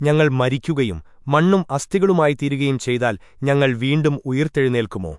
ഞങ്ങൾ മരിക്കുകയും മണ്ണും അസ്ഥികളുമായി തീരുകയും ചെയ്താൽ ഞങ്ങൾ വീണ്ടും ഉയിർത്തെഴുന്നേൽക്കുമോ?